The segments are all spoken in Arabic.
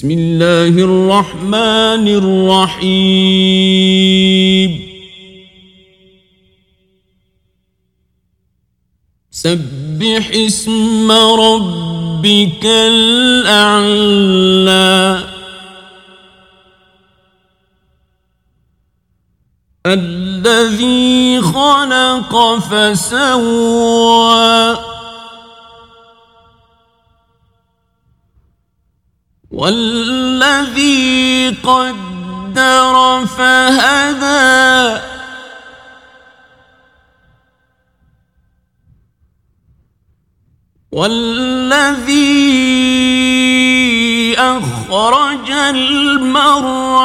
بسم اللہ الرحمن الرحیم سبح اسم ربك الاعلى الذي خلق فسواه والذي قدر فهدى. والذي أخرج المرعى.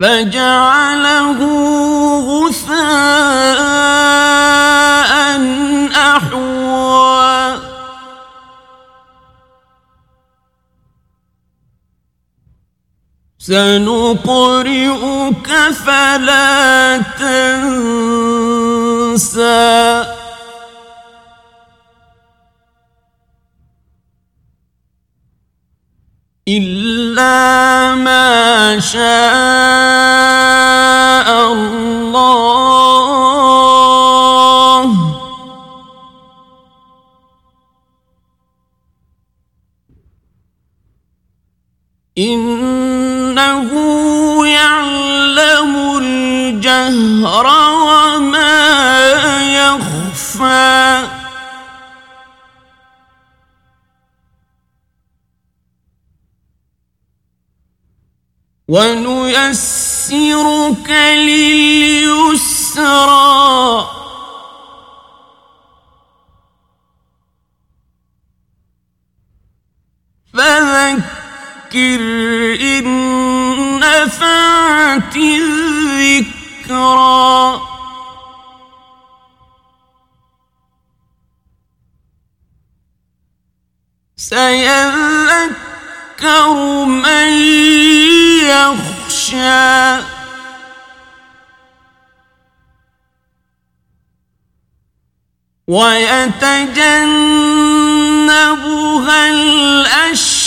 فجعله غثاء. سنقرئك فلا تنسى. إلا ما شاء الله. إن إنه يعلم الجهر وما يخفى. ونيسرك لليسرى. فذكر فذكر إن نفعت الذكرى. سيذكر من يخشى. ويتجنبها الأشقى.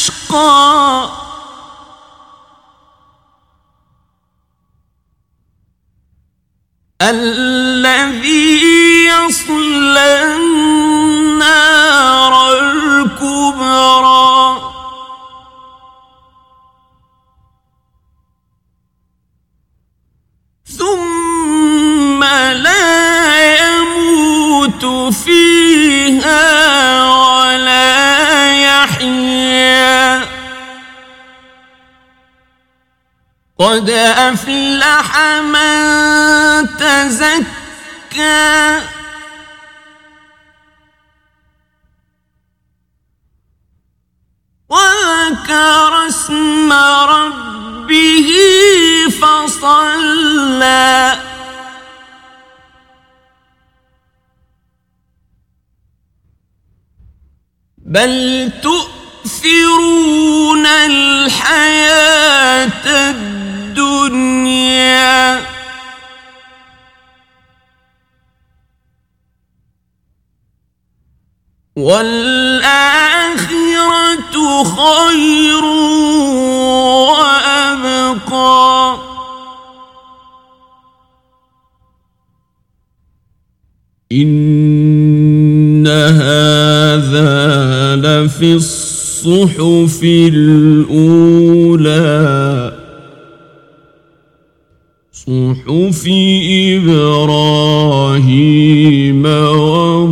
الذي يصلى النار الكبرى۔ ثم لا يموت فيه قد أفلح من تزكى. وذكر اسم ربه فصلى. بل تؤثرون الحياة الدنيا الدنيا والآخرة خير وأبقى۔ إن هذا لفي الصحف الأولى۔ صحف إبراهيم وموسى